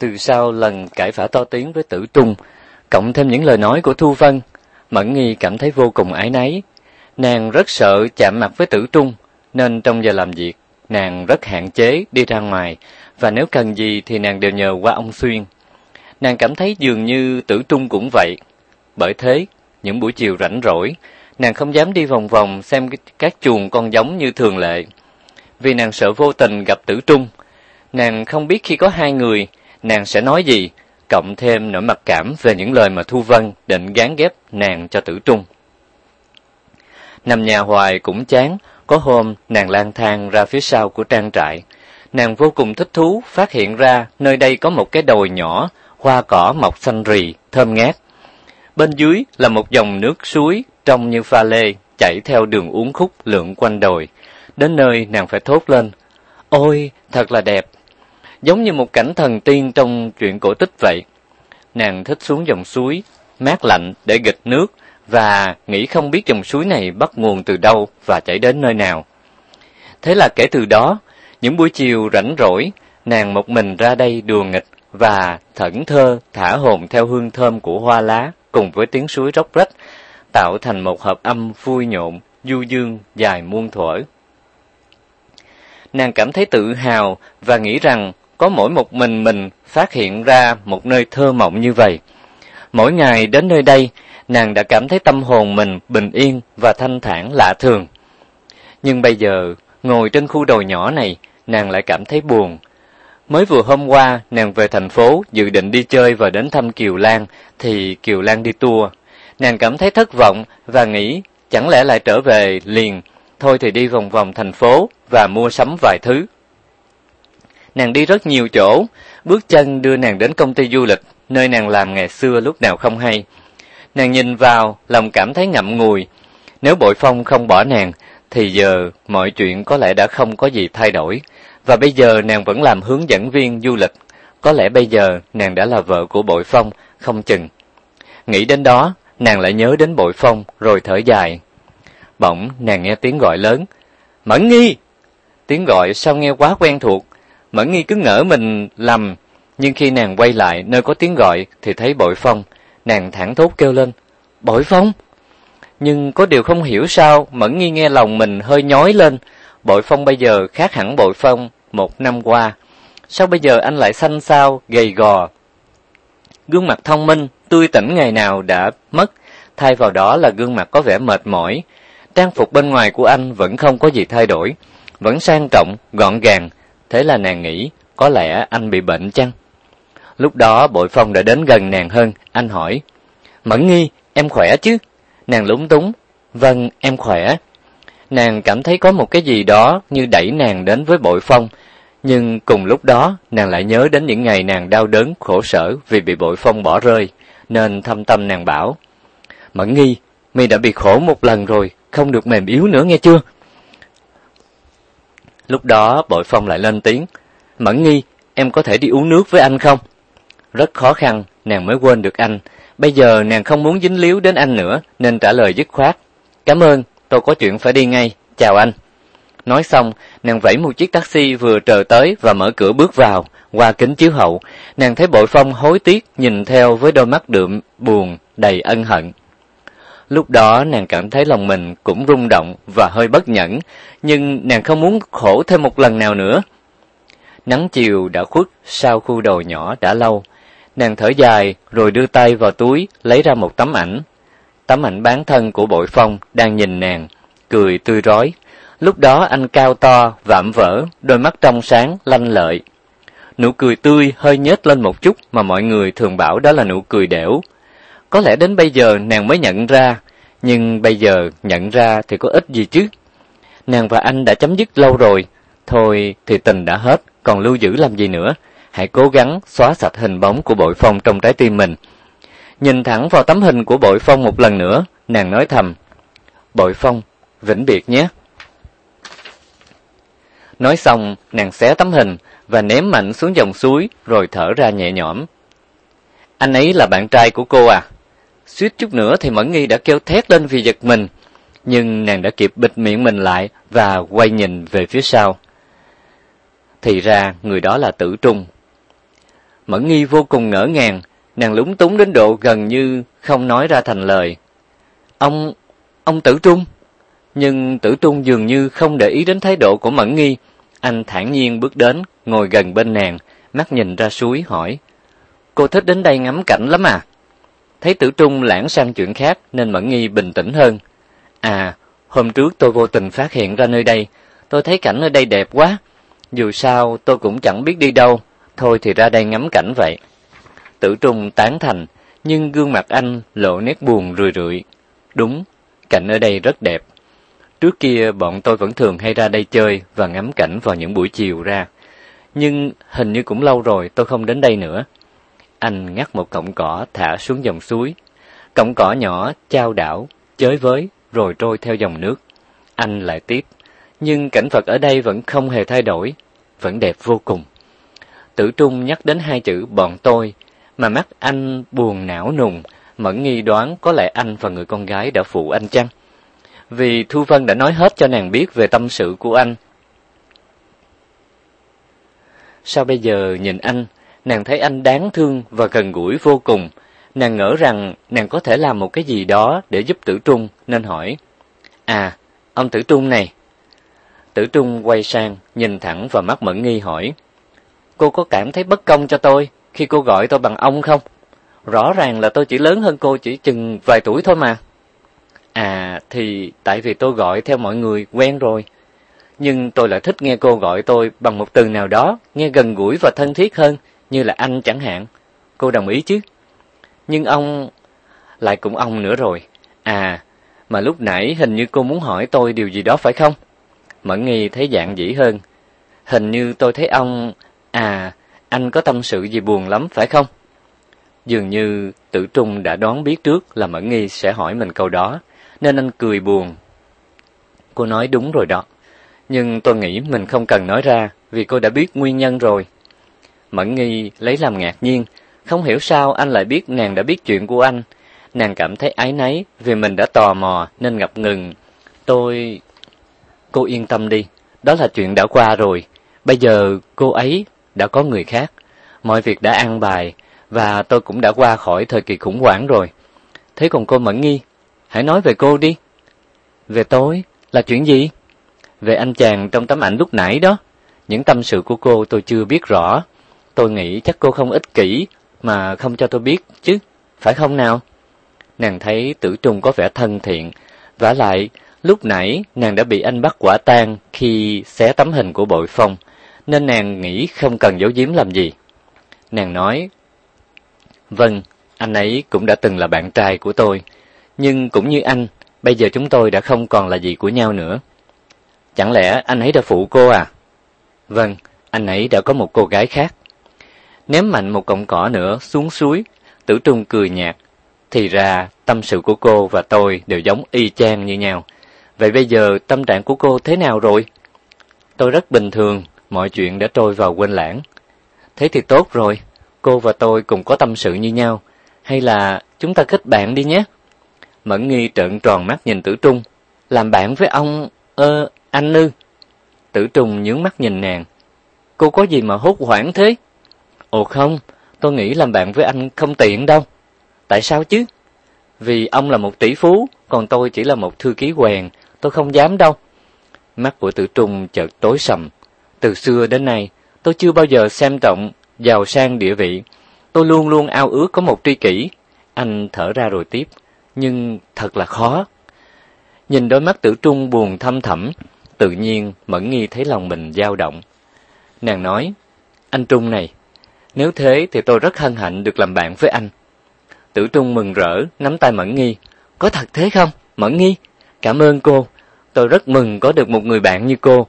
từ sau lần cãi phả to tiếng với Tử Trung, cộng thêm những lời nói của Thu Vân, Mẫn Nghi cảm thấy vô cùng ái náy. Nàng rất sợ chạm mặt với Tử Trung, nên trong giờ làm việc, nàng rất hạn chế đi ra ngoài, và nếu cần gì thì nàng đều nhờ qua ông Xuyên. Nàng cảm thấy dường như Tử Trung cũng vậy. Bởi thế, những buổi chiều rảnh rỗi, nàng không dám đi vòng vòng xem các chuồng con giống như thường lệ, vì nàng sợ vô tình gặp Tử Trung. Nàng không biết khi có hai người, nàng sẽ nói gì, cộng thêm nỗi mặc cảm về những lời mà Thu Vân định gán ghép nàng cho Tử Trung. Nằm nhà hoài cũng chán, có hôm nàng lang thang ra phía sau của trang trại. Nàng vô cùng thích thú phát hiện ra nơi đây có một cái đồi nhỏ, hoa cỏ mọc xanh rì, thơm ngát. Bên dưới là một dòng nước suối trong như pha lê chảy theo đường uốn khúc lượn quanh đồi. Đến nơi nàng phải thốt lên, "Ôi, thật là đẹp, giống như một cảnh thần tiên trong truyện cổ tích vậy. Nàng thích xuống dòng suối mát lạnh để nghịch nước và nghĩ không biết dòng suối này bắt nguồn từ đâu và chảy đến nơi nào. Thế là kể từ đó, những buổi chiều rảnh rỗi, nàng một mình ra đây đùa nghịch và thẫn thơ thả hồn theo hương thơm của hoa lá cùng với tiếng suối róc rách, tạo thành một hợp âm vui nhộn, du dương dài muôn thuở. Nàng cảm thấy tự hào và nghĩ rằng có mỗi một mình mình phát hiện ra một nơi thơ mộng như vậy. Mỗi ngày đến nơi đây, nàng đã cảm thấy tâm hồn mình bình yên và thanh thản lạ thường. Nhưng bây giờ, ngồi trên khu đồi nhỏ này, nàng lại cảm thấy buồn. Mới vừa hôm qua, nàng về thành phố dự định đi chơi và đến thăm Kiều Lan thì Kiều Lan đi tour. Nàng cảm thấy thất vọng và nghĩ chẳng lẽ lại trở về liền, thôi thì đi vòng vòng thành phố và mua sắm vài thứ nàng đi rất nhiều chỗ, bước chân đưa nàng đến công ty du lịch, nơi nàng làm ngày xưa lúc nào không hay. Nàng nhìn vào, lòng cảm thấy ngậm ngùi. Nếu Bội Phong không bỏ nàng, thì giờ mọi chuyện có lẽ đã không có gì thay đổi. Và bây giờ nàng vẫn làm hướng dẫn viên du lịch. Có lẽ bây giờ nàng đã là vợ của Bội Phong, không chừng. Nghĩ đến đó, nàng lại nhớ đến Bội Phong, rồi thở dài. Bỗng, nàng nghe tiếng gọi lớn. Mẫn nghi! Tiếng gọi sao nghe quá quen thuộc. Mẫn nghi cứ ngỡ mình lầm, nhưng khi nàng quay lại nơi có tiếng gọi thì thấy bội phong, nàng thẳng thốt kêu lên, bội phong? Nhưng có điều không hiểu sao, Mẫn nghi nghe lòng mình hơi nhói lên, bội phong bây giờ khác hẳn bội phong một năm qua. Sao bây giờ anh lại xanh xao, gầy gò? Gương mặt thông minh, tươi tỉnh ngày nào đã mất, thay vào đó là gương mặt có vẻ mệt mỏi. Trang phục bên ngoài của anh vẫn không có gì thay đổi, vẫn sang trọng, gọn gàng, Thế là nàng nghĩ, có lẽ anh bị bệnh chăng? Lúc đó Bội Phong đã đến gần nàng hơn, anh hỏi. Mẫn nghi, em khỏe chứ? Nàng lúng túng. Vâng, em khỏe. Nàng cảm thấy có một cái gì đó như đẩy nàng đến với Bội Phong. Nhưng cùng lúc đó, nàng lại nhớ đến những ngày nàng đau đớn, khổ sở vì bị Bội Phong bỏ rơi. Nên thâm tâm nàng bảo. Mẫn nghi, mi đã bị khổ một lần rồi, không được mềm yếu nữa nghe chưa? Lúc đó Bội Phong lại lên tiếng. Mẫn nghi, em có thể đi uống nước với anh không? Rất khó khăn, nàng mới quên được anh. Bây giờ nàng không muốn dính líu đến anh nữa nên trả lời dứt khoát. Cảm ơn, tôi có chuyện phải đi ngay, chào anh. Nói xong, nàng vẫy một chiếc taxi vừa chờ tới và mở cửa bước vào, qua kính chiếu hậu. Nàng thấy bội phong hối tiếc nhìn theo với đôi mắt đượm, buồn, đầy ân hận. Lúc đó nàng cảm thấy lòng mình cũng rung động và hơi bất nhẫn, nhưng nàng không muốn khổ thêm một lần nào nữa. Nắng chiều đã khuất sau khu đồi nhỏ đã lâu. Nàng thở dài rồi đưa tay vào túi lấy ra một tấm ảnh. Tấm ảnh bán thân của Bội Phong đang nhìn nàng, cười tươi rói. Lúc đó anh cao to, vạm vỡ, đôi mắt trong sáng, lanh lợi. Nụ cười tươi hơi nhếch lên một chút mà mọi người thường bảo đó là nụ cười đẻo, có lẽ đến bây giờ nàng mới nhận ra, nhưng bây giờ nhận ra thì có ích gì chứ. Nàng và anh đã chấm dứt lâu rồi, thôi thì tình đã hết, còn lưu giữ làm gì nữa. Hãy cố gắng xóa sạch hình bóng của bội phong trong trái tim mình. Nhìn thẳng vào tấm hình của bội phong một lần nữa, nàng nói thầm. Bội phong, vĩnh biệt nhé. Nói xong, nàng xé tấm hình và ném mạnh xuống dòng suối rồi thở ra nhẹ nhõm. Anh ấy là bạn trai của cô à? suýt chút nữa thì Mẫn Nghi đã kêu thét lên vì giật mình, nhưng nàng đã kịp bịt miệng mình lại và quay nhìn về phía sau. Thì ra người đó là Tử Trung. Mẫn Nghi vô cùng ngỡ ngàng, nàng lúng túng đến độ gần như không nói ra thành lời. "Ông ông Tử Trung?" Nhưng Tử Trung dường như không để ý đến thái độ của Mẫn Nghi, anh thản nhiên bước đến, ngồi gần bên nàng, mắt nhìn ra suối hỏi: "Cô thích đến đây ngắm cảnh lắm à?" Thấy Tử Trung lãng sang chuyện khác nên Mẫn Nghi bình tĩnh hơn. À, hôm trước tôi vô tình phát hiện ra nơi đây, tôi thấy cảnh ở đây đẹp quá. Dù sao tôi cũng chẳng biết đi đâu, thôi thì ra đây ngắm cảnh vậy. Tử Trung tán thành, nhưng gương mặt anh lộ nét buồn rười rượi. Đúng, cảnh ở đây rất đẹp. Trước kia bọn tôi vẫn thường hay ra đây chơi và ngắm cảnh vào những buổi chiều ra. Nhưng hình như cũng lâu rồi tôi không đến đây nữa anh ngắt một cọng cỏ thả xuống dòng suối. Cọng cỏ nhỏ trao đảo, chới với rồi trôi theo dòng nước. Anh lại tiếp, nhưng cảnh vật ở đây vẫn không hề thay đổi, vẫn đẹp vô cùng. Tử Trung nhắc đến hai chữ bọn tôi, mà mắt anh buồn não nùng, mẫn nghi đoán có lẽ anh và người con gái đã phụ anh chăng? Vì Thu Vân đã nói hết cho nàng biết về tâm sự của anh. Sao bây giờ nhìn anh, nàng thấy anh đáng thương và gần gũi vô cùng. Nàng ngỡ rằng nàng có thể làm một cái gì đó để giúp Tử Trung nên hỏi: "À, ông Tử Trung này." Tử Trung quay sang, nhìn thẳng vào mắt Mẫn Nghi hỏi: "Cô có cảm thấy bất công cho tôi khi cô gọi tôi bằng ông không? Rõ ràng là tôi chỉ lớn hơn cô chỉ chừng vài tuổi thôi mà." "À, thì tại vì tôi gọi theo mọi người quen rồi." nhưng tôi lại thích nghe cô gọi tôi bằng một từ nào đó nghe gần gũi và thân thiết hơn như là anh chẳng hạn. Cô đồng ý chứ? Nhưng ông lại cũng ông nữa rồi. À, mà lúc nãy hình như cô muốn hỏi tôi điều gì đó phải không? Mẫn Nghi thấy dạng dĩ hơn. Hình như tôi thấy ông à, anh có tâm sự gì buồn lắm phải không? Dường như Tử Trung đã đoán biết trước là Mẫn Nghi sẽ hỏi mình câu đó, nên anh cười buồn. Cô nói đúng rồi đó, nhưng tôi nghĩ mình không cần nói ra vì cô đã biết nguyên nhân rồi. Mẫn Nghi lấy làm ngạc nhiên, không hiểu sao anh lại biết nàng đã biết chuyện của anh. Nàng cảm thấy ái náy vì mình đã tò mò nên ngập ngừng. Tôi... Cô yên tâm đi, đó là chuyện đã qua rồi. Bây giờ cô ấy đã có người khác. Mọi việc đã an bài và tôi cũng đã qua khỏi thời kỳ khủng hoảng rồi. Thế còn cô Mẫn Nghi, hãy nói về cô đi. Về tối Là chuyện gì? Về anh chàng trong tấm ảnh lúc nãy đó. Những tâm sự của cô tôi chưa biết rõ. Tôi nghĩ chắc cô không ích kỷ mà không cho tôi biết chứ, phải không nào? Nàng thấy tử trùng có vẻ thân thiện, và lại lúc nãy nàng đã bị anh bắt quả tang khi xé tấm hình của bội phong, nên nàng nghĩ không cần giấu giếm làm gì. Nàng nói, Vâng, anh ấy cũng đã từng là bạn trai của tôi, nhưng cũng như anh, bây giờ chúng tôi đã không còn là gì của nhau nữa. Chẳng lẽ anh ấy đã phụ cô à? Vâng, anh ấy đã có một cô gái khác ném mạnh một cọng cỏ nữa xuống suối. Tử Trung cười nhạt, thì ra tâm sự của cô và tôi đều giống y chang như nhau. Vậy bây giờ tâm trạng của cô thế nào rồi? Tôi rất bình thường, mọi chuyện đã trôi vào quên lãng. Thế thì tốt rồi, cô và tôi cùng có tâm sự như nhau, hay là chúng ta kết bạn đi nhé. Mẫn Nghi trợn tròn mắt nhìn Tử Trung, làm bạn với ông ơ anh ư? Tử Trung nhướng mắt nhìn nàng. Cô có gì mà hốt hoảng thế? Ồ không, tôi nghĩ làm bạn với anh không tiện đâu. Tại sao chứ? Vì ông là một tỷ phú, còn tôi chỉ là một thư ký quèn, tôi không dám đâu. Mắt của Tử Trung chợt tối sầm. Từ xưa đến nay, tôi chưa bao giờ xem trọng giàu sang địa vị. Tôi luôn luôn ao ước có một tri kỷ. Anh thở ra rồi tiếp, nhưng thật là khó. Nhìn đôi mắt Tử Trung buồn thâm thẩm, tự nhiên Mẫn Nghi thấy lòng mình dao động. Nàng nói: "Anh Trung này, nếu thế thì tôi rất hân hạnh được làm bạn với anh. Tử Trung mừng rỡ, nắm tay Mẫn Nghi. Có thật thế không, Mẫn Nghi? Cảm ơn cô, tôi rất mừng có được một người bạn như cô.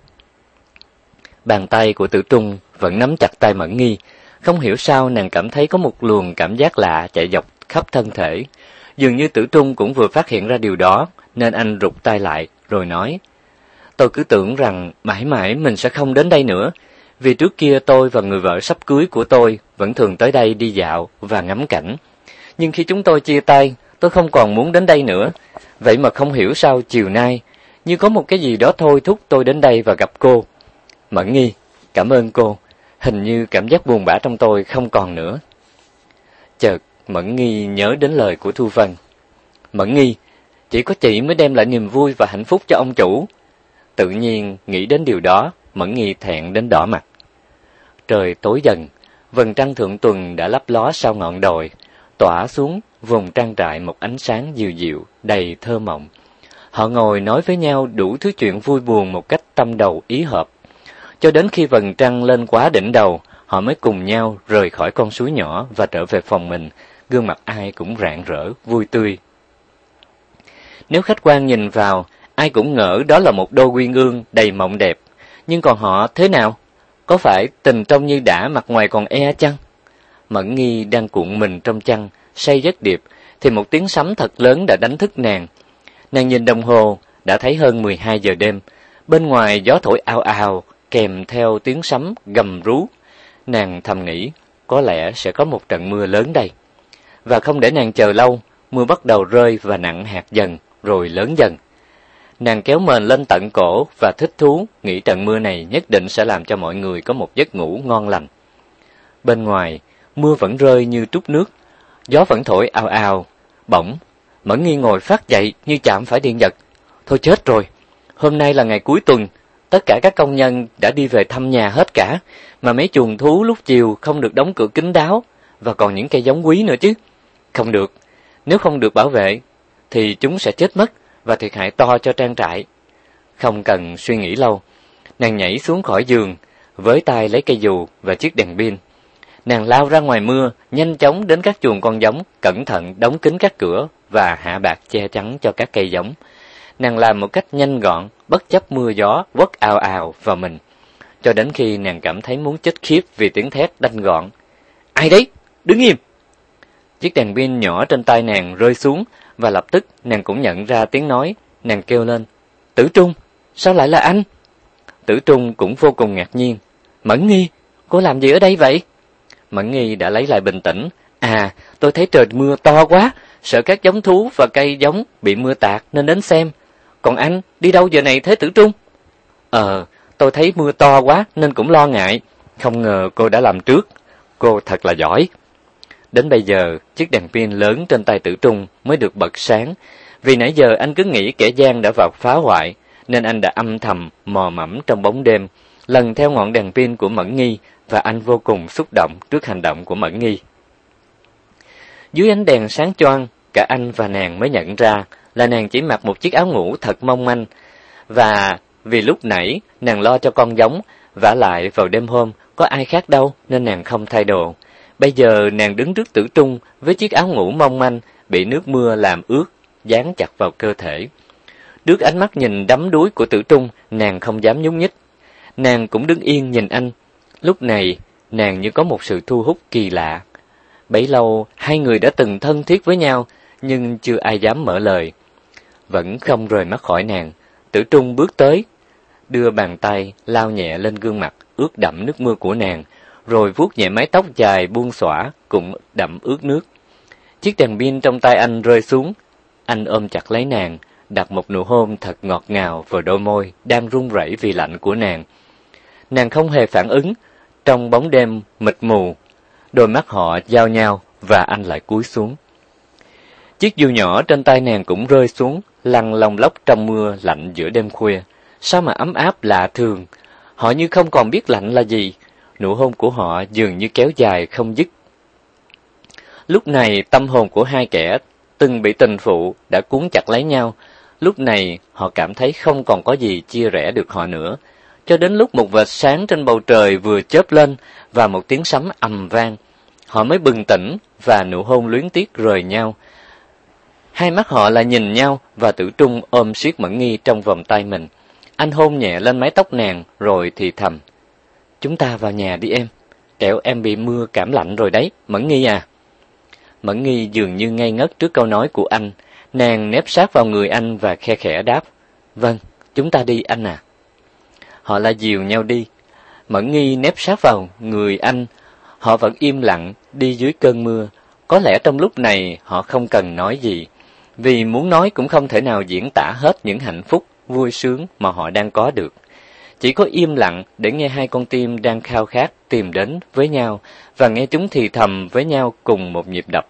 Bàn tay của Tử Trung vẫn nắm chặt tay Mẫn Nghi. Không hiểu sao nàng cảm thấy có một luồng cảm giác lạ chạy dọc khắp thân thể. Dường như Tử Trung cũng vừa phát hiện ra điều đó, nên anh rụt tay lại, rồi nói. Tôi cứ tưởng rằng mãi mãi mình sẽ không đến đây nữa, vì trước kia tôi và người vợ sắp cưới của tôi vẫn thường tới đây đi dạo và ngắm cảnh. Nhưng khi chúng tôi chia tay, tôi không còn muốn đến đây nữa. Vậy mà không hiểu sao chiều nay, như có một cái gì đó thôi thúc tôi đến đây và gặp cô. Mẫn nghi, cảm ơn cô. Hình như cảm giác buồn bã trong tôi không còn nữa. Chợt, Mẫn nghi nhớ đến lời của Thu Vân. Mẫn nghi, chỉ có chị mới đem lại niềm vui và hạnh phúc cho ông chủ. Tự nhiên nghĩ đến điều đó, Mẫn nghi thẹn đến đỏ mặt. Trời tối dần, vầng trăng thượng tuần đã lấp ló sau ngọn đồi, tỏa xuống vùng trang trại một ánh sáng dịu dịu, đầy thơ mộng. Họ ngồi nói với nhau đủ thứ chuyện vui buồn một cách tâm đầu ý hợp. Cho đến khi vầng trăng lên quá đỉnh đầu, họ mới cùng nhau rời khỏi con suối nhỏ và trở về phòng mình, gương mặt ai cũng rạng rỡ, vui tươi. Nếu khách quan nhìn vào, ai cũng ngỡ đó là một đô quyên ương đầy mộng đẹp, nhưng còn họ thế nào? Có phải tình trong như đã mặt ngoài còn e chăng? Mẫn nghi đang cuộn mình trong chăn, say giấc điệp, thì một tiếng sấm thật lớn đã đánh thức nàng. Nàng nhìn đồng hồ, đã thấy hơn 12 giờ đêm. Bên ngoài gió thổi ao ao, kèm theo tiếng sấm gầm rú. Nàng thầm nghĩ, có lẽ sẽ có một trận mưa lớn đây. Và không để nàng chờ lâu, mưa bắt đầu rơi và nặng hạt dần, rồi lớn dần. Nàng kéo mền lên tận cổ và thích thú, nghĩ trận mưa này nhất định sẽ làm cho mọi người có một giấc ngủ ngon lành. Bên ngoài, mưa vẫn rơi như trút nước, gió vẫn thổi ào ào. Bỗng, Mẫn Nghi ngồi phát dậy như chạm phải điện giật. Thôi chết rồi, hôm nay là ngày cuối tuần, tất cả các công nhân đã đi về thăm nhà hết cả, mà mấy chuồng thú lúc chiều không được đóng cửa kín đáo, và còn những cây giống quý nữa chứ. Không được, nếu không được bảo vệ, thì chúng sẽ chết mất và thiệt hại to cho trang trại. Không cần suy nghĩ lâu, nàng nhảy xuống khỏi giường, với tay lấy cây dù và chiếc đèn pin. Nàng lao ra ngoài mưa, nhanh chóng đến các chuồng con giống, cẩn thận đóng kín các cửa và hạ bạc che chắn cho các cây giống. Nàng làm một cách nhanh gọn, bất chấp mưa gió quất ào ào vào mình, cho đến khi nàng cảm thấy muốn chết khiếp vì tiếng thét đanh gọn. Ai đấy? Đứng im! Chiếc đèn pin nhỏ trên tay nàng rơi xuống và lập tức nàng cũng nhận ra tiếng nói, nàng kêu lên, "Tử Trung, sao lại là anh?" Tử Trung cũng vô cùng ngạc nhiên, "Mẫn Nghi, cô làm gì ở đây vậy?" Mẫn Nghi đã lấy lại bình tĩnh, "À, tôi thấy trời mưa to quá, sợ các giống thú và cây giống bị mưa tạt nên đến xem. Còn anh, đi đâu giờ này thế Tử Trung?" "Ờ, tôi thấy mưa to quá nên cũng lo ngại, không ngờ cô đã làm trước. Cô thật là giỏi." Đến bây giờ, chiếc đèn pin lớn trên tay tử trung mới được bật sáng. Vì nãy giờ anh cứ nghĩ kẻ gian đã vào phá hoại, nên anh đã âm thầm, mò mẫm trong bóng đêm, lần theo ngọn đèn pin của Mẫn Nghi và anh vô cùng xúc động trước hành động của Mẫn Nghi. Dưới ánh đèn sáng choang, cả anh và nàng mới nhận ra là nàng chỉ mặc một chiếc áo ngủ thật mong manh và vì lúc nãy nàng lo cho con giống vả lại vào đêm hôm có ai khác đâu nên nàng không thay đồ. Bây giờ nàng đứng trước tử trung với chiếc áo ngủ mong manh bị nước mưa làm ướt, dán chặt vào cơ thể. Trước ánh mắt nhìn đắm đuối của tử trung, nàng không dám nhúc nhích. Nàng cũng đứng yên nhìn anh. Lúc này, nàng như có một sự thu hút kỳ lạ. Bấy lâu, hai người đã từng thân thiết với nhau, nhưng chưa ai dám mở lời. Vẫn không rời mắt khỏi nàng, tử trung bước tới, đưa bàn tay lao nhẹ lên gương mặt ướt đẫm nước mưa của nàng, rồi vuốt nhẹ mái tóc dài buông xõa cũng đậm ướt nước. Chiếc đèn pin trong tay anh rơi xuống, anh ôm chặt lấy nàng, đặt một nụ hôn thật ngọt ngào vào đôi môi đang run rẩy vì lạnh của nàng. Nàng không hề phản ứng, trong bóng đêm mịt mù, đôi mắt họ giao nhau và anh lại cúi xuống. Chiếc dù nhỏ trên tay nàng cũng rơi xuống, lăn lòng lóc trong mưa lạnh giữa đêm khuya. Sao mà ấm áp lạ thường, họ như không còn biết lạnh là gì, nụ hôn của họ dường như kéo dài không dứt. Lúc này, tâm hồn của hai kẻ từng bị tình phụ đã cuốn chặt lấy nhau, lúc này họ cảm thấy không còn có gì chia rẽ được họ nữa, cho đến lúc một vệt sáng trên bầu trời vừa chớp lên và một tiếng sấm ầm vang, họ mới bừng tỉnh và nụ hôn luyến tiếc rời nhau. Hai mắt họ là nhìn nhau và Tử Trung ôm siết Mẫn Nghi trong vòng tay mình. Anh hôn nhẹ lên mái tóc nàng rồi thì thầm: Chúng ta vào nhà đi em, kẻo em bị mưa cảm lạnh rồi đấy, Mẫn Nghi à. Mẫn Nghi dường như ngây ngất trước câu nói của anh, nàng nép sát vào người anh và khe khẽ đáp, "Vâng, chúng ta đi anh à." Họ la dìu nhau đi. Mẫn Nghi nép sát vào người anh, họ vẫn im lặng đi dưới cơn mưa, có lẽ trong lúc này họ không cần nói gì, vì muốn nói cũng không thể nào diễn tả hết những hạnh phúc, vui sướng mà họ đang có được chỉ có im lặng để nghe hai con tim đang khao khát tìm đến với nhau và nghe chúng thì thầm với nhau cùng một nhịp đập.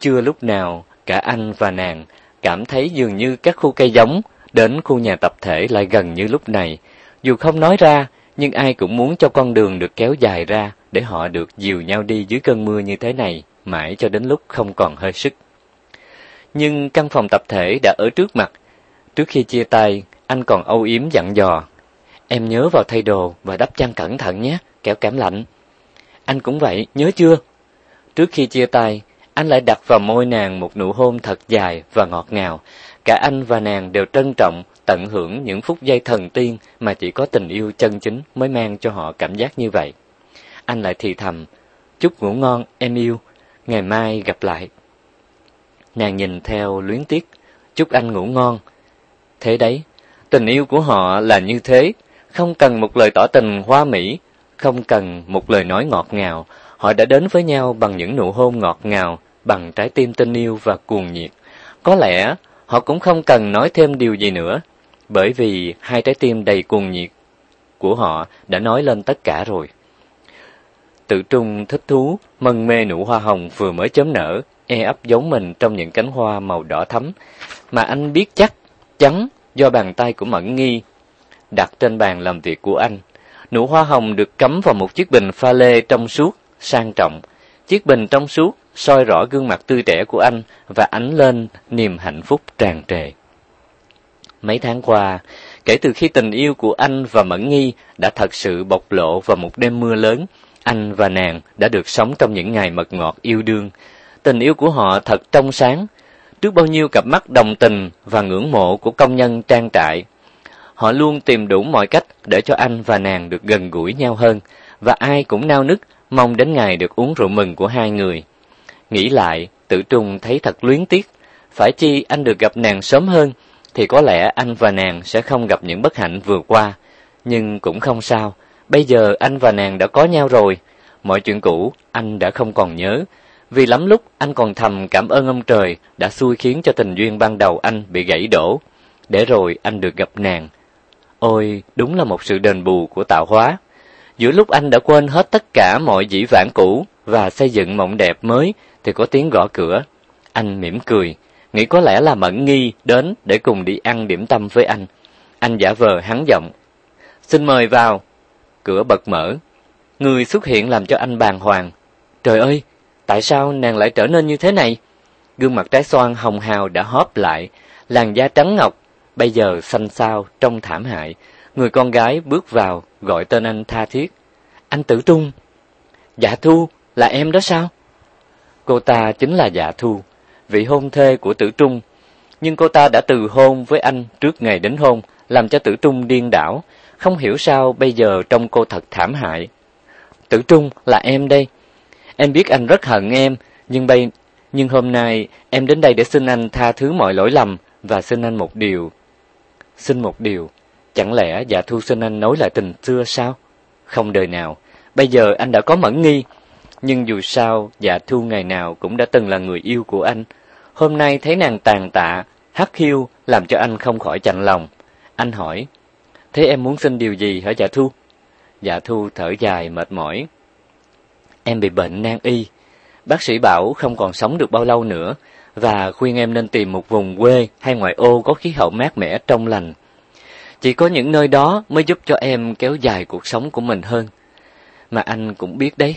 Chưa lúc nào cả anh và nàng cảm thấy dường như các khu cây giống đến khu nhà tập thể lại gần như lúc này, dù không nói ra nhưng ai cũng muốn cho con đường được kéo dài ra để họ được dìu nhau đi dưới cơn mưa như thế này mãi cho đến lúc không còn hơi sức. Nhưng căn phòng tập thể đã ở trước mặt. Trước khi chia tay, anh còn âu yếm dặn dò Em nhớ vào thay đồ và đắp chăn cẩn thận nhé, kẻo cảm lạnh. Anh cũng vậy, nhớ chưa? Trước khi chia tay, anh lại đặt vào môi nàng một nụ hôn thật dài và ngọt ngào. Cả anh và nàng đều trân trọng, tận hưởng những phút giây thần tiên mà chỉ có tình yêu chân chính mới mang cho họ cảm giác như vậy. Anh lại thì thầm, chúc ngủ ngon em yêu, ngày mai gặp lại. Nàng nhìn theo luyến tiếc, chúc anh ngủ ngon. Thế đấy, tình yêu của họ là như thế, không cần một lời tỏ tình hoa mỹ, không cần một lời nói ngọt ngào, họ đã đến với nhau bằng những nụ hôn ngọt ngào, bằng trái tim tình yêu và cuồng nhiệt. Có lẽ họ cũng không cần nói thêm điều gì nữa, bởi vì hai trái tim đầy cuồng nhiệt của họ đã nói lên tất cả rồi. Tự Trung thích thú, mân mê nụ hoa hồng vừa mới chấm nở, e ấp giống mình trong những cánh hoa màu đỏ thắm, mà anh biết chắc chắn do bàn tay của Mẫn Nghi đặt trên bàn làm việc của anh. Nụ hoa hồng được cắm vào một chiếc bình pha lê trong suốt, sang trọng. Chiếc bình trong suốt soi rõ gương mặt tươi trẻ của anh và ánh lên niềm hạnh phúc tràn trề. Mấy tháng qua, kể từ khi tình yêu của anh và Mẫn Nghi đã thật sự bộc lộ vào một đêm mưa lớn, anh và nàng đã được sống trong những ngày mật ngọt yêu đương. Tình yêu của họ thật trong sáng, trước bao nhiêu cặp mắt đồng tình và ngưỡng mộ của công nhân trang trại Họ luôn tìm đủ mọi cách để cho anh và nàng được gần gũi nhau hơn và ai cũng nao nức mong đến ngày được uống rượu mừng của hai người. Nghĩ lại, Tử Trung thấy thật luyến tiếc, phải chi anh được gặp nàng sớm hơn thì có lẽ anh và nàng sẽ không gặp những bất hạnh vừa qua, nhưng cũng không sao, bây giờ anh và nàng đã có nhau rồi, mọi chuyện cũ anh đã không còn nhớ, vì lắm lúc anh còn thầm cảm ơn ông trời đã xui khiến cho tình duyên ban đầu anh bị gãy đổ, để rồi anh được gặp nàng. Ôi, đúng là một sự đền bù của tạo hóa. Giữa lúc anh đã quên hết tất cả mọi dĩ vãng cũ và xây dựng mộng đẹp mới thì có tiếng gõ cửa. Anh mỉm cười, nghĩ có lẽ là Mẫn Nghi đến để cùng đi ăn điểm tâm với anh. Anh giả vờ hắn giọng. "Xin mời vào." Cửa bật mở. Người xuất hiện làm cho anh bàng hoàng. "Trời ơi, tại sao nàng lại trở nên như thế này?" Gương mặt trái xoan hồng hào đã hóp lại, làn da trắng ngọc bây giờ xanh xao trong thảm hại, người con gái bước vào gọi tên anh tha thiết. "Anh Tử Trung." "Dạ Thu, là em đó sao?" Cô ta chính là Dạ Thu, vị hôn thê của Tử Trung, nhưng cô ta đã từ hôn với anh trước ngày đến hôn, làm cho Tử Trung điên đảo, không hiểu sao bây giờ trong cô thật thảm hại. "Tử Trung, là em đây. Em biết anh rất hận em, nhưng bây nhưng hôm nay em đến đây để xin anh tha thứ mọi lỗi lầm." và xin anh một điều, Xin một điều, chẳng lẽ dạ thu xin anh nói lại tình xưa sao? Không đời nào, bây giờ anh đã có mẫn nghi. Nhưng dù sao, dạ thu ngày nào cũng đã từng là người yêu của anh. Hôm nay thấy nàng tàn tạ, hắc hiu, làm cho anh không khỏi chạnh lòng. Anh hỏi, thế em muốn xin điều gì hả dạ thu? Dạ thu thở dài mệt mỏi. Em bị bệnh nan y. Bác sĩ bảo không còn sống được bao lâu nữa, và khuyên em nên tìm một vùng quê hay ngoại ô có khí hậu mát mẻ trong lành. Chỉ có những nơi đó mới giúp cho em kéo dài cuộc sống của mình hơn. Mà anh cũng biết đấy.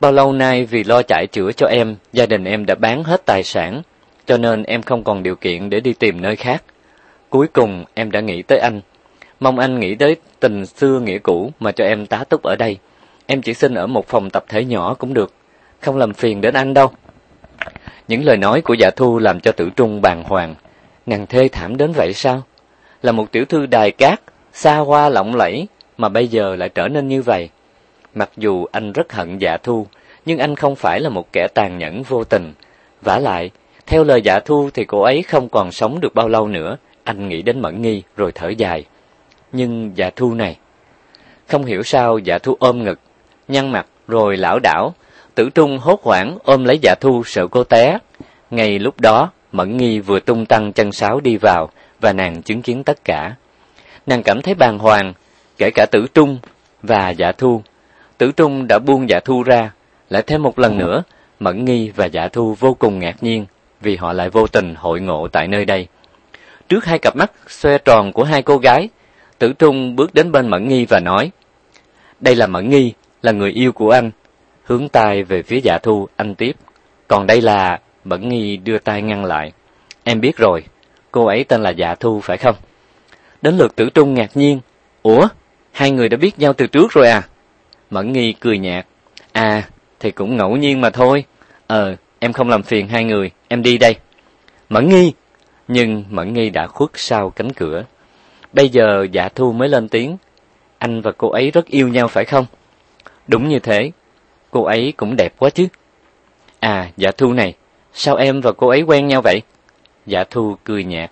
Bao lâu nay vì lo chạy chữa cho em, gia đình em đã bán hết tài sản, cho nên em không còn điều kiện để đi tìm nơi khác. Cuối cùng em đã nghĩ tới anh. Mong anh nghĩ tới tình xưa nghĩa cũ mà cho em tá túc ở đây. Em chỉ xin ở một phòng tập thể nhỏ cũng được, không làm phiền đến anh đâu. Những lời nói của dạ thu làm cho tử trung bàng hoàng. Nàng thê thảm đến vậy sao? Là một tiểu thư đài cát, xa hoa lộng lẫy, mà bây giờ lại trở nên như vậy. Mặc dù anh rất hận dạ thu, nhưng anh không phải là một kẻ tàn nhẫn vô tình. vả lại, theo lời dạ thu thì cô ấy không còn sống được bao lâu nữa. Anh nghĩ đến Mẫn Nghi rồi thở dài. Nhưng dạ thu này... Không hiểu sao dạ thu ôm ngực, nhăn mặt rồi lão đảo, Tử Trung hốt hoảng ôm lấy Dạ Thu sợ cô té. Ngay lúc đó, Mẫn Nghi vừa tung tăng chân sáo đi vào và nàng chứng kiến tất cả. Nàng cảm thấy bàng hoàng, kể cả Tử Trung và Dạ Thu. Tử Trung đã buông Dạ Thu ra, lại thêm một lần nữa, Mẫn Nghi và Dạ Thu vô cùng ngạc nhiên vì họ lại vô tình hội ngộ tại nơi đây. Trước hai cặp mắt xoe tròn của hai cô gái, Tử Trung bước đến bên Mẫn Nghi và nói: "Đây là Mẫn Nghi, là người yêu của anh." hướng tay về phía Dạ Thu, anh tiếp, "Còn đây là..." mẫn Nghi đưa tay ngăn lại. "Em biết rồi, cô ấy tên là Dạ Thu phải không?" Đến lượt Tử Trung ngạc nhiên, "Ủa, hai người đã biết nhau từ trước rồi à?" Mẫn Nghi cười nhạt, "À, thì cũng ngẫu nhiên mà thôi. Ờ, em không làm phiền hai người, em đi đây." Mẫn Nghi, nhưng Mẫn Nghi đã khuất sau cánh cửa. Bây giờ Dạ Thu mới lên tiếng, "Anh và cô ấy rất yêu nhau phải không?" "Đúng như thế." cô ấy cũng đẹp quá chứ. À, Dạ Thu này, sao em và cô ấy quen nhau vậy? Dạ Thu cười nhạt,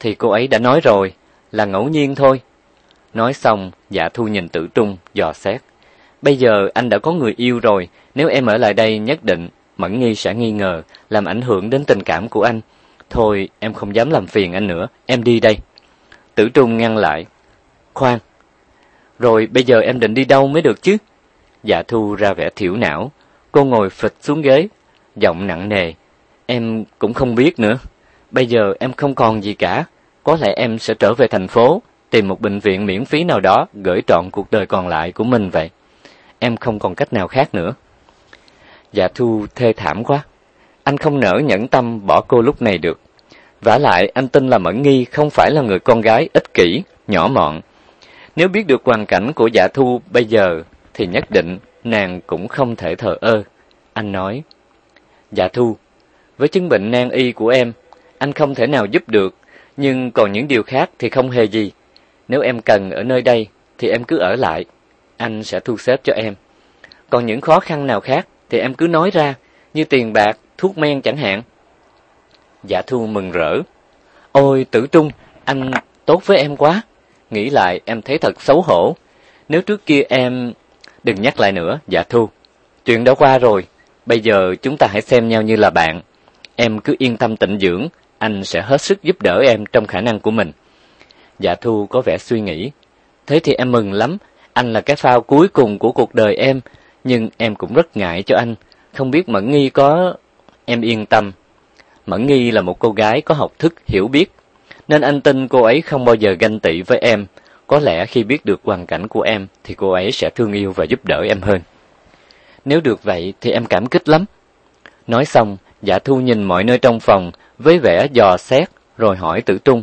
thì cô ấy đã nói rồi, là ngẫu nhiên thôi. Nói xong, Dạ Thu nhìn Tử Trung dò xét. Bây giờ anh đã có người yêu rồi, nếu em ở lại đây nhất định Mẫn Nghi sẽ nghi ngờ, làm ảnh hưởng đến tình cảm của anh. Thôi, em không dám làm phiền anh nữa, em đi đây. Tử Trung ngăn lại. Khoan. Rồi bây giờ em định đi đâu mới được chứ? Dạ Thu ra vẻ thiểu não, cô ngồi phịch xuống ghế, giọng nặng nề, "Em cũng không biết nữa, bây giờ em không còn gì cả, có lẽ em sẽ trở về thành phố, tìm một bệnh viện miễn phí nào đó gửi trọn cuộc đời còn lại của mình vậy. Em không còn cách nào khác nữa." Dạ Thu thê thảm quá, anh không nỡ nhẫn tâm bỏ cô lúc này được. Vả lại anh tin là Mẫn Nghi không phải là người con gái ích kỷ, nhỏ mọn. Nếu biết được hoàn cảnh của Dạ Thu bây giờ, thì nhất định nàng cũng không thể thờ ơ. Anh nói, Dạ Thu, với chứng bệnh nan y của em, anh không thể nào giúp được, nhưng còn những điều khác thì không hề gì. Nếu em cần ở nơi đây thì em cứ ở lại, anh sẽ thu xếp cho em. Còn những khó khăn nào khác thì em cứ nói ra, như tiền bạc, thuốc men chẳng hạn. Dạ Thu mừng rỡ. Ôi Tử Trung, anh tốt với em quá. Nghĩ lại em thấy thật xấu hổ. Nếu trước kia em Đừng nhắc lại nữa, dạ thu. Chuyện đã qua rồi, bây giờ chúng ta hãy xem nhau như là bạn. Em cứ yên tâm tịnh dưỡng, anh sẽ hết sức giúp đỡ em trong khả năng của mình. Dạ thu có vẻ suy nghĩ. Thế thì em mừng lắm, anh là cái phao cuối cùng của cuộc đời em, nhưng em cũng rất ngại cho anh. Không biết Mẫn Nghi có... Em yên tâm. Mẫn Nghi là một cô gái có học thức, hiểu biết. Nên anh tin cô ấy không bao giờ ganh tị với em. Có lẽ khi biết được hoàn cảnh của em thì cô ấy sẽ thương yêu và giúp đỡ em hơn. Nếu được vậy thì em cảm kích lắm. Nói xong, giả thu nhìn mọi nơi trong phòng với vẻ dò xét rồi hỏi tử trung.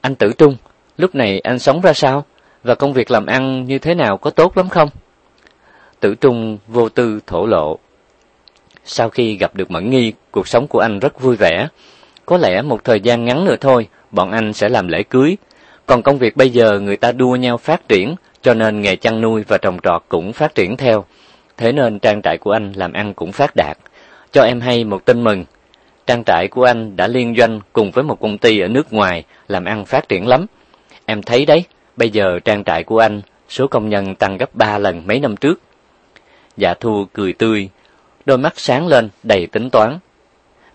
Anh tử trung, lúc này anh sống ra sao? Và công việc làm ăn như thế nào có tốt lắm không? Tử trung vô tư thổ lộ. Sau khi gặp được Mẫn Nghi, cuộc sống của anh rất vui vẻ. Có lẽ một thời gian ngắn nữa thôi, bọn anh sẽ làm lễ cưới, còn công việc bây giờ người ta đua nhau phát triển, cho nên nghề chăn nuôi và trồng trọt cũng phát triển theo. Thế nên trang trại của anh làm ăn cũng phát đạt. Cho em hay một tin mừng. Trang trại của anh đã liên doanh cùng với một công ty ở nước ngoài, làm ăn phát triển lắm. Em thấy đấy, bây giờ trang trại của anh số công nhân tăng gấp 3 lần mấy năm trước. Dạ Thu cười tươi, đôi mắt sáng lên đầy tính toán.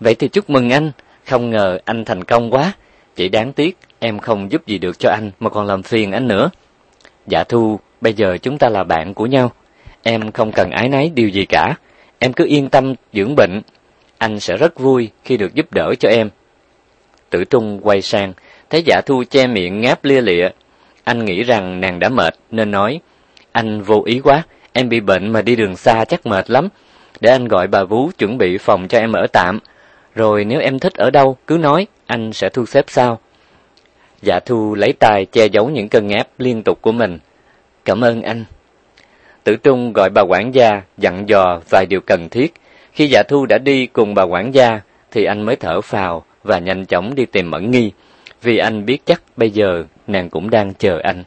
Vậy thì chúc mừng anh, không ngờ anh thành công quá, chỉ đáng tiếc em không giúp gì được cho anh mà còn làm phiền anh nữa. Dạ Thu, bây giờ chúng ta là bạn của nhau. Em không cần ái náy điều gì cả. Em cứ yên tâm dưỡng bệnh. Anh sẽ rất vui khi được giúp đỡ cho em. Tử Trung quay sang, thấy Dạ Thu che miệng ngáp lia lịa. Anh nghĩ rằng nàng đã mệt nên nói, anh vô ý quá, em bị bệnh mà đi đường xa chắc mệt lắm. Để anh gọi bà Vú chuẩn bị phòng cho em ở tạm. Rồi nếu em thích ở đâu cứ nói, anh sẽ thu xếp sao. Dạ thu lấy tay che giấu những cơn ngáp liên tục của mình. Cảm ơn anh. Tử Trung gọi bà quản gia, dặn dò vài điều cần thiết. Khi Dạ Thu đã đi cùng bà quản gia, thì anh mới thở phào và nhanh chóng đi tìm Mẫn Nghi, vì anh biết chắc bây giờ nàng cũng đang chờ anh.